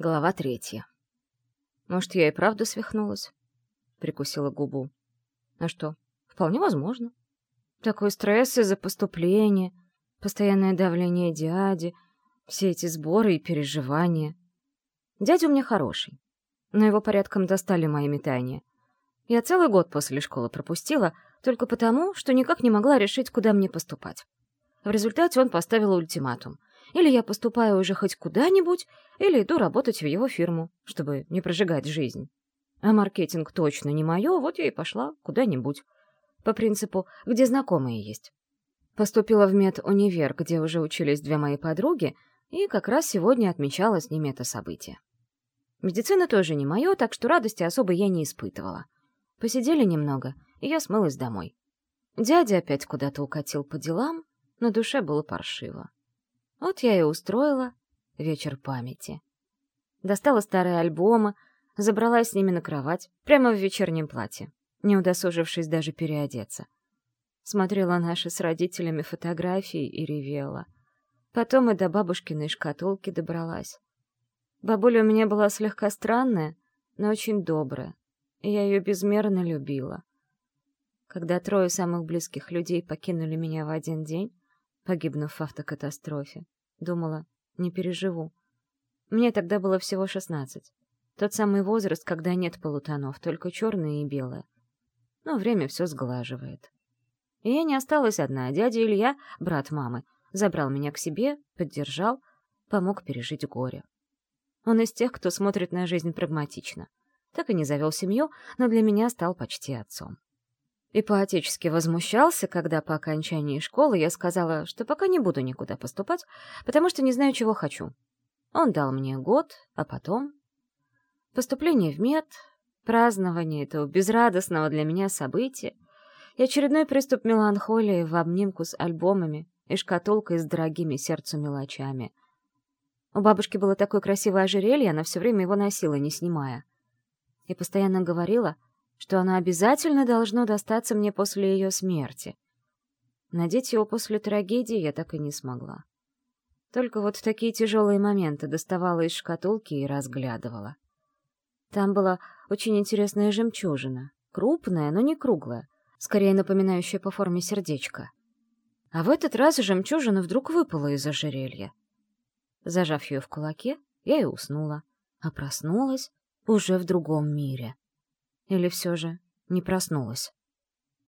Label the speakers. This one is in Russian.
Speaker 1: Глава третья. Может, я и правда свихнулась? Прикусила губу. А что, вполне возможно. Такой стресс из-за поступления, постоянное давление дяди, все эти сборы и переживания. Дядя у меня хороший, но его порядком достали мои метания. Я целый год после школы пропустила, только потому, что никак не могла решить, куда мне поступать. В результате он поставил ультиматум — или я поступаю уже хоть куда-нибудь, или иду работать в его фирму, чтобы не прожигать жизнь. А маркетинг точно не мое, вот я и пошла куда-нибудь. По принципу, где знакомые есть. Поступила в медунивер, где уже учились две мои подруги, и как раз сегодня отмечала с ними это событие. Медицина тоже не мое, так что радости особо я не испытывала. Посидели немного, и я смылась домой. Дядя опять куда-то укатил по делам, на душе было паршиво. Вот я и устроила вечер памяти. Достала старые альбомы, забралась с ними на кровать, прямо в вечернем платье, не удосужившись даже переодеться. Смотрела наши с родителями фотографии и ревела. Потом и до бабушкиной шкатулки добралась. Бабуля у меня была слегка странная, но очень добрая, и я ее безмерно любила. Когда трое самых близких людей покинули меня в один день, погибнув в автокатастрофе. Думала, не переживу. Мне тогда было всего шестнадцать. Тот самый возраст, когда нет полутонов, только черное и белое. Но время все сглаживает. И я не осталась одна. Дядя Илья, брат мамы, забрал меня к себе, поддержал, помог пережить горе. Он из тех, кто смотрит на жизнь прагматично. Так и не завел семью, но для меня стал почти отцом и поотечески возмущался, когда по окончании школы я сказала, что пока не буду никуда поступать, потому что не знаю, чего хочу. Он дал мне год, а потом... Поступление в мед, празднование этого безрадостного для меня события и очередной приступ меланхолии в обнимку с альбомами и шкатулкой с дорогими сердцу мелочами. У бабушки было такое красивое ожерелье, она все время его носила, не снимая. И постоянно говорила — что оно обязательно должно достаться мне после ее смерти. Надеть его после трагедии я так и не смогла. Только вот в такие тяжелые моменты доставала из шкатулки и разглядывала. Там была очень интересная жемчужина, крупная, но не круглая, скорее напоминающая по форме сердечко. А в этот раз жемчужина вдруг выпала из ожерелья. Зажав ее в кулаке, я и уснула, а проснулась уже в другом мире. Или все же не проснулась?